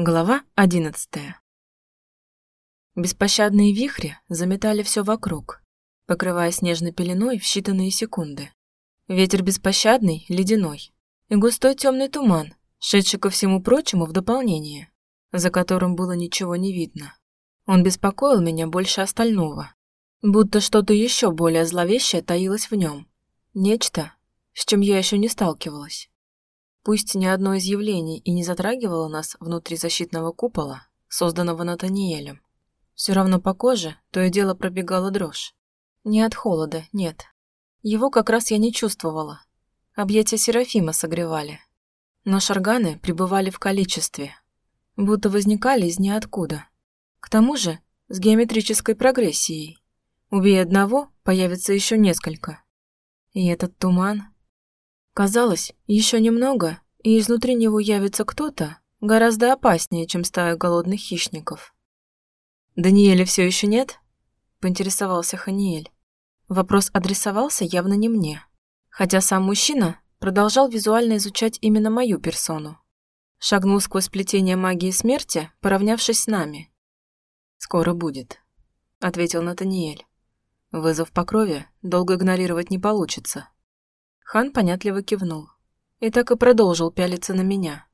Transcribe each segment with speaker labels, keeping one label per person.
Speaker 1: Глава одиннадцатая. Беспощадные вихри заметали все вокруг, покрывая снежной пеленой в считанные секунды. Ветер беспощадный, ледяной, и густой темный туман, шедший ко всему прочему в дополнение, за которым было ничего не видно. Он беспокоил меня больше остального, будто что-то еще более зловещее таилось в нем. Нечто, с чем я еще не сталкивалась. Пусть ни одно из явлений и не затрагивало нас внутри защитного купола, созданного Натаниэлем, все равно по коже то и дело пробегала дрожь. Не от холода, нет. Его как раз я не чувствовала. Объятия Серафима согревали. Но шарганы пребывали в количестве, будто возникали из ниоткуда. К тому же с геометрической прогрессией. Убей одного, появится еще несколько. И этот туман... Казалось, еще немного, и изнутри него явится кто-то гораздо опаснее, чем стая голодных хищников. «Даниэля все еще нет?» – поинтересовался Ханиэль. Вопрос адресовался явно не мне, хотя сам мужчина продолжал визуально изучать именно мою персону. Шагнул сквозь плетение магии смерти, поравнявшись с нами. «Скоро будет», – ответил Натаниэль. «Вызов по крови долго игнорировать не получится». Хан понятливо кивнул. И так и продолжил пялиться на меня.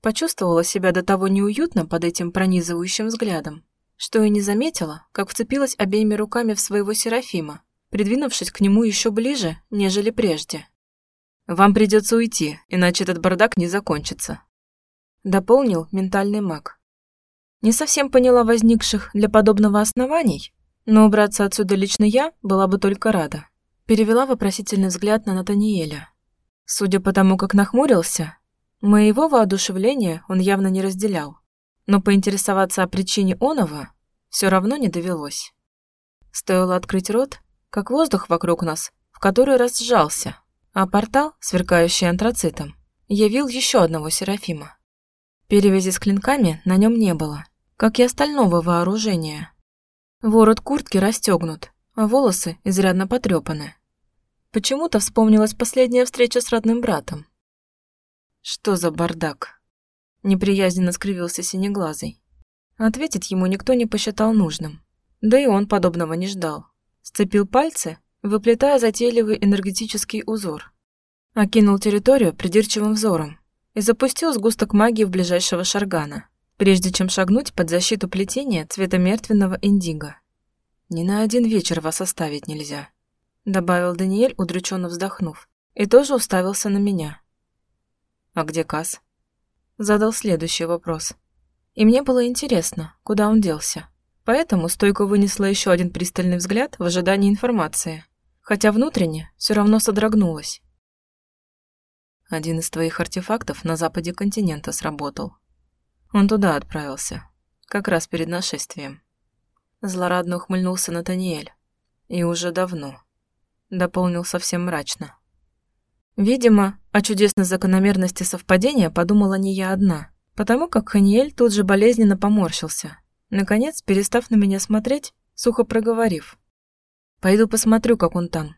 Speaker 1: Почувствовала себя до того неуютно под этим пронизывающим взглядом, что и не заметила, как вцепилась обеими руками в своего Серафима, придвинувшись к нему еще ближе, нежели прежде. «Вам придется уйти, иначе этот бардак не закончится», — дополнил ментальный маг. Не совсем поняла возникших для подобного оснований, но убраться отсюда лично я была бы только рада. Перевела вопросительный взгляд на Натаниэля. Судя по тому, как нахмурился, моего воодушевления он явно не разделял. Но поинтересоваться о причине оного все равно не довелось. Стоило открыть рот, как воздух вокруг нас в который раз сжался, а портал, сверкающий антрацитом, явил еще одного Серафима. Перевязи с клинками на нем не было, как и остального вооружения. Ворот куртки расстегнут, а волосы изрядно потрепаны. Почему-то вспомнилась последняя встреча с родным братом. Что за бардак? Неприязненно скривился синеглазый. Ответить ему никто не посчитал нужным. Да и он подобного не ждал. Сцепил пальцы, выплетая затейливый энергетический узор. Окинул территорию придирчивым взором и запустил сгусток магии в ближайшего шаргана, прежде чем шагнуть под защиту плетения цвета мертвенного индиго. Ни на один вечер вас оставить нельзя добавил Даниэль, удрученно вздохнув, и тоже уставился на меня. «А где Кас? Задал следующий вопрос. И мне было интересно, куда он делся. Поэтому стойко вынесла еще один пристальный взгляд в ожидании информации, хотя внутренне все равно содрогнулась. Один из твоих артефактов на западе континента сработал. Он туда отправился, как раз перед нашествием. Злорадно ухмыльнулся Натаниэль. И уже давно дополнил совсем мрачно. Видимо, о чудесной закономерности совпадения подумала не я одна, потому как Ханиэль тут же болезненно поморщился, наконец, перестав на меня смотреть, сухо проговорив. «Пойду посмотрю, как он там».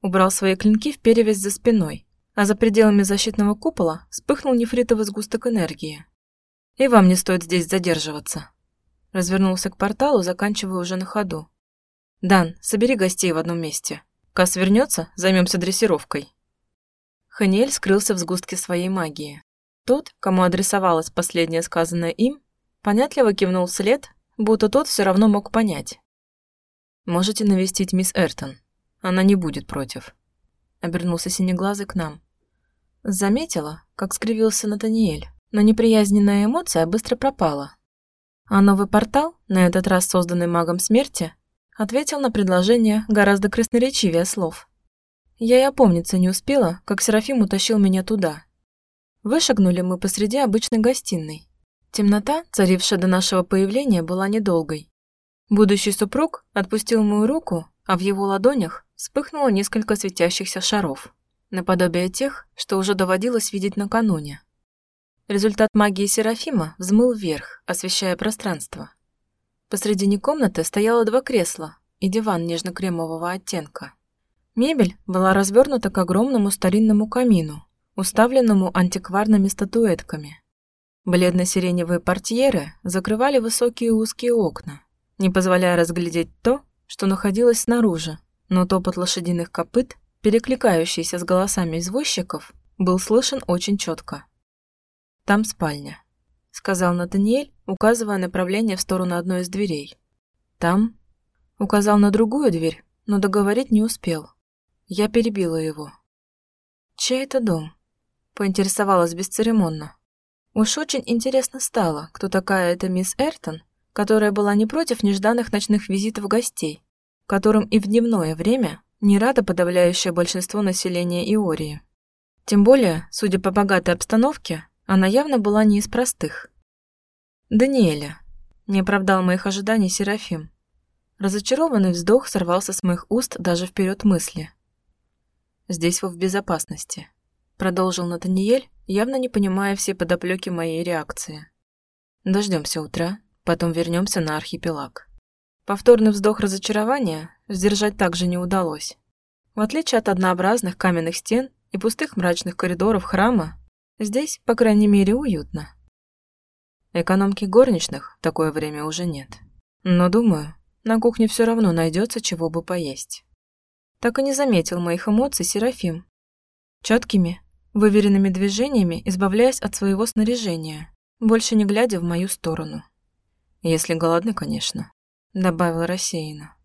Speaker 1: Убрал свои клинки в перевязь за спиной, а за пределами защитного купола вспыхнул нефритовый сгусток энергии. «И вам не стоит здесь задерживаться». Развернулся к порталу, заканчивая уже на ходу. «Дан, собери гостей в одном месте. Кас вернется, займемся дрессировкой. Ханиэль скрылся в сгустке своей магии. Тот, кому адресовалось последнее сказанное им, понятливо кивнул вслед, будто тот все равно мог понять. «Можете навестить мисс Эртон. Она не будет против», — обернулся синеглазый к нам. Заметила, как скривился Натаниэль, но неприязненная эмоция быстро пропала. А новый портал, на этот раз созданный магом смерти, ответил на предложение гораздо красноречивее слов. Я и опомниться не успела, как Серафим утащил меня туда. Вышагнули мы посреди обычной гостиной. Темнота, царившая до нашего появления, была недолгой. Будущий супруг отпустил мою руку, а в его ладонях вспыхнуло несколько светящихся шаров, наподобие тех, что уже доводилось видеть накануне. Результат магии Серафима взмыл вверх, освещая пространство. Посредине комнаты стояло два кресла и диван нежно-кремового оттенка. Мебель была развернута к огромному старинному камину, уставленному антикварными статуэтками. Бледно-сиреневые портьеры закрывали высокие узкие окна, не позволяя разглядеть то, что находилось снаружи, но топот лошадиных копыт, перекликающийся с голосами извозчиков, был слышен очень четко. «Там спальня», — сказал Натаниэль, указывая направление в сторону одной из дверей. «Там?» — указал на другую дверь, но договорить не успел. Я перебила его. «Чей это дом?» — поинтересовалась бесцеремонно. Уж очень интересно стало, кто такая эта мисс Эртон, которая была не против нежданных ночных визитов гостей, которым и в дневное время не рада подавляющее большинство населения Иории. Тем более, судя по богатой обстановке, она явно была не из простых. «Даниэля», — не оправдал моих ожиданий Серафим. Разочарованный вздох сорвался с моих уст даже вперед мысли. «Здесь вы в безопасности», — продолжил Натаниэль, явно не понимая все подоплеки моей реакции. Дождемся утра, потом вернемся на архипелаг. Повторный вздох разочарования сдержать также не удалось. В отличие от однообразных каменных стен и пустых мрачных коридоров храма, здесь, по крайней мере, уютно. Экономки горничных в такое время уже нет. Но, думаю, на кухне все равно найдется чего бы поесть. Так и не заметил моих эмоций Серафим. Четкими, выверенными движениями избавляясь от своего снаряжения, больше не глядя в мою сторону. Если голодны, конечно добавил рассеянно.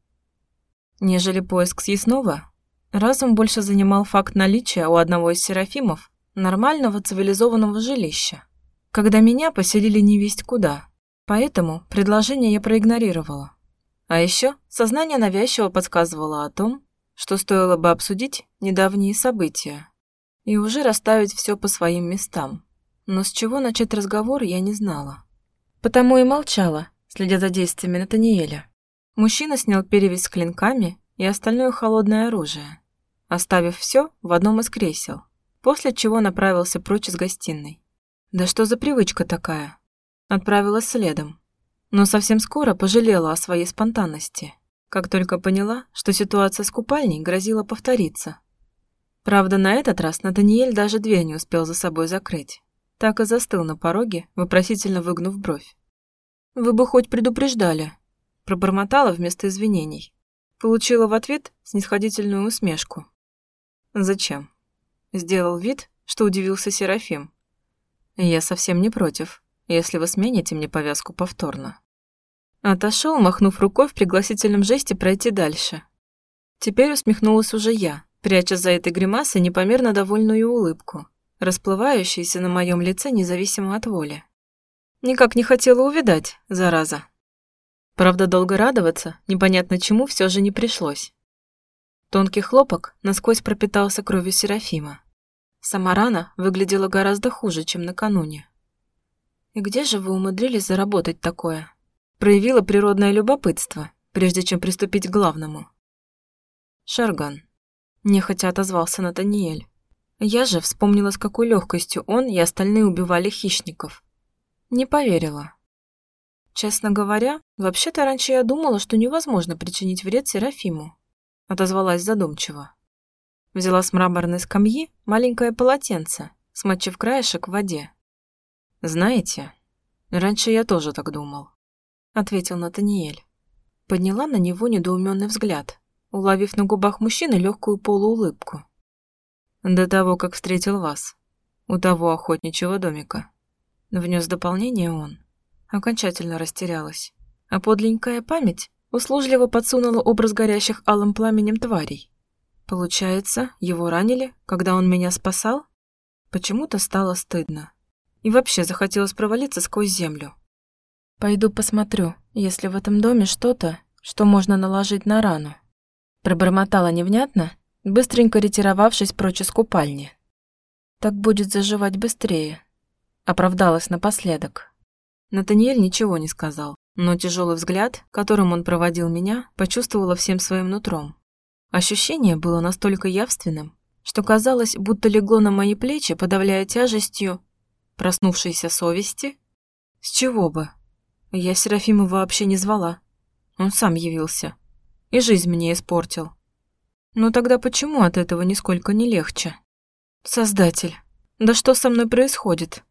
Speaker 1: Нежели поиск съестного, разум больше занимал факт наличия у одного из серафимов нормального цивилизованного жилища, когда меня поселили невесть куда, поэтому предложение я проигнорировала. А еще сознание навязчиво подсказывало о том, что стоило бы обсудить недавние события и уже расставить все по своим местам. Но с чего начать разговор, я не знала. Потому и молчала, следя за действиями Натаниэля. Мужчина снял перевязь с клинками и остальное холодное оружие, оставив все в одном из кресел, после чего направился прочь из гостиной. Да что за привычка такая? Отправилась следом, но совсем скоро пожалела о своей спонтанности, как только поняла, что ситуация с купальней грозила повториться. Правда, на этот раз Натаниэль даже дверь не успел за собой закрыть, так и застыл на пороге, вопросительно выгнув бровь. «Вы бы хоть предупреждали», – пробормотала вместо извинений. Получила в ответ снисходительную усмешку. «Зачем?» – сделал вид, что удивился Серафим. «Я совсем не против, если вы смените мне повязку повторно». Отошел, махнув рукой в пригласительном жесте пройти дальше. Теперь усмехнулась уже я, пряча за этой гримасой непомерно довольную улыбку, расплывающуюся на моем лице независимо от воли. Никак не хотела увидать, зараза. Правда, долго радоваться, непонятно чему, все же не пришлось. Тонкий хлопок насквозь пропитался кровью Серафима. Сама рана выглядела гораздо хуже, чем накануне. «И где же вы умудрились заработать такое?» Проявила природное любопытство, прежде чем приступить к главному. «Шарган», – нехотя отозвался Натаниэль. Я же вспомнила, с какой легкостью он и остальные убивали хищников, не поверила. Честно говоря, вообще-то раньше я думала, что невозможно причинить вред Серафиму. Отозвалась задумчиво. Взяла с мраморной скамьи маленькое полотенце, смочив краешек в воде. «Знаете, раньше я тоже так думал», — ответил Натаниэль. Подняла на него недоуменный взгляд, уловив на губах мужчины легкую полуулыбку. «До того, как встретил вас, у того охотничьего домика». Внес дополнение он. Окончательно растерялась. А подленькая память услужливо подсунула образ горящих алым пламенем тварей. Получается, его ранили, когда он меня спасал? Почему-то стало стыдно. И вообще захотелось провалиться сквозь землю. Пойду посмотрю, если в этом доме что-то, что можно наложить на рану. Пробормотала невнятно, быстренько ретировавшись прочь из купальни. Так будет заживать быстрее. Оправдалась напоследок. Натаниэль ничего не сказал, но тяжелый взгляд, которым он проводил меня, почувствовала всем своим нутром. Ощущение было настолько явственным, что казалось, будто легло на мои плечи, подавляя тяжестью проснувшейся совести. С чего бы? Я Серафима вообще не звала. Он сам явился. И жизнь мне испортил. Но тогда почему от этого нисколько не легче? Создатель, да что со мной происходит?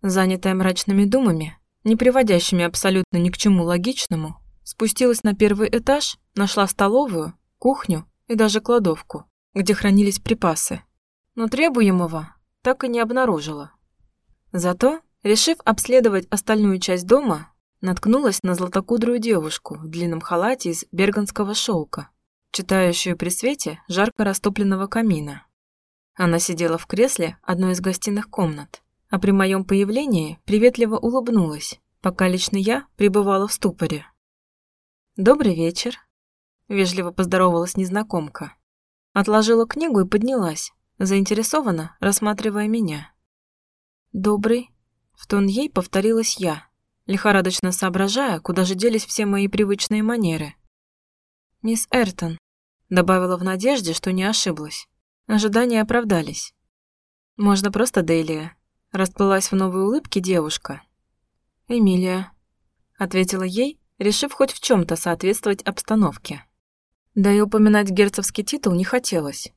Speaker 1: Занятая мрачными думами, не приводящими абсолютно ни к чему логичному, спустилась на первый этаж, нашла столовую, кухню и даже кладовку, где хранились припасы. Но требуемого так и не обнаружила. Зато, решив обследовать остальную часть дома, наткнулась на златокудрую девушку в длинном халате из берганского шелка, читающую при свете жарко растопленного камина. Она сидела в кресле одной из гостиных комнат, а при моем появлении приветливо улыбнулась, пока лично я пребывала в ступоре. «Добрый вечер», — вежливо поздоровалась незнакомка. Отложила книгу и поднялась, заинтересованно рассматривая меня. «Добрый», — в тон ей повторилась я, лихорадочно соображая, куда же делись все мои привычные манеры. «Мисс Эртон», — добавила в надежде, что не ошиблась. Ожидания оправдались. «Можно просто Делия», Расплылась в новой улыбке девушка. «Эмилия», — ответила ей, решив хоть в чем то соответствовать обстановке. Да и упоминать герцогский титул не хотелось.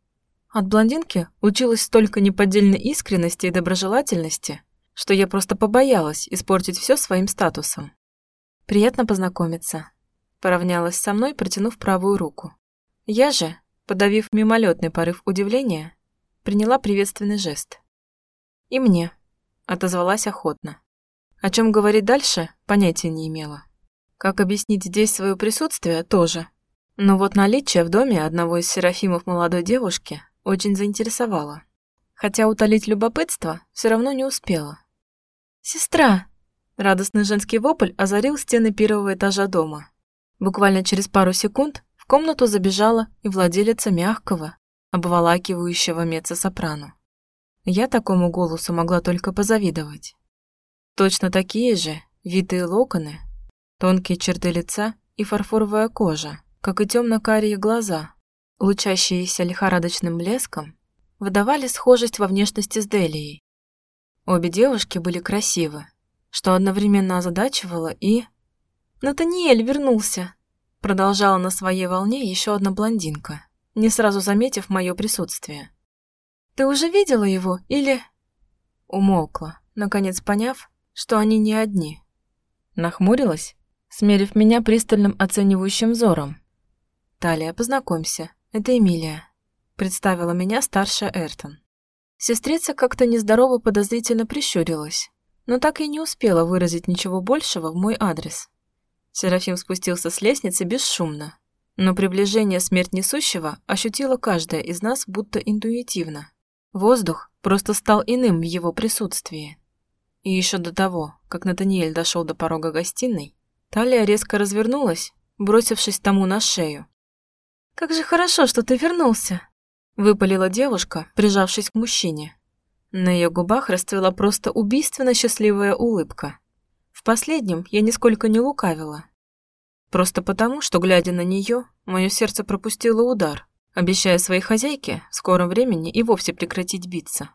Speaker 1: От блондинки училась столько неподдельной искренности и доброжелательности, что я просто побоялась испортить все своим статусом. «Приятно познакомиться», — поравнялась со мной, протянув правую руку. Я же, подавив мимолетный порыв удивления, приняла приветственный жест. «И мне», отозвалась охотно. О чем говорить дальше, понятия не имела. Как объяснить здесь свое присутствие, тоже. Но вот наличие в доме одного из серафимов молодой девушки очень заинтересовало. Хотя утолить любопытство все равно не успела. «Сестра!» Радостный женский вопль озарил стены первого этажа дома. Буквально через пару секунд в комнату забежала и владелица мягкого, обволакивающего меццо-сопрано. Я такому голосу могла только позавидовать. Точно такие же витые локоны, тонкие черты лица и фарфоровая кожа, как и темно-карие глаза, лучащиеся лихорадочным блеском, выдавали схожесть во внешности с Делией. Обе девушки были красивы, что одновременно озадачивало и... «Натаниэль вернулся!» Продолжала на своей волне еще одна блондинка, не сразу заметив мое присутствие. Ты уже видела его или...» Умолкла, наконец поняв, что они не одни. Нахмурилась, смерив меня пристальным оценивающим взором. «Талия, познакомься, это Эмилия», — представила меня старшая Эртон. Сестрица как-то нездорово подозрительно прищурилась, но так и не успела выразить ничего большего в мой адрес. Серафим спустился с лестницы бесшумно, но приближение смерть несущего ощутила каждая из нас будто интуитивно. Воздух просто стал иным в его присутствии. И еще до того, как Натаниэль дошел до порога гостиной, Талия резко развернулась, бросившись тому на шею. «Как же хорошо, что ты вернулся!» – выпалила девушка, прижавшись к мужчине. На ее губах расцвела просто убийственно счастливая улыбка. В последнем я нисколько не лукавила. Просто потому, что, глядя на нее, мое сердце пропустило удар – обещая своей хозяйке в скором времени и вовсе прекратить биться.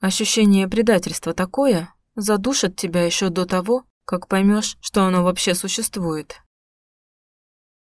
Speaker 1: Ощущение предательства такое задушит тебя еще до того, как поймешь, что оно вообще существует.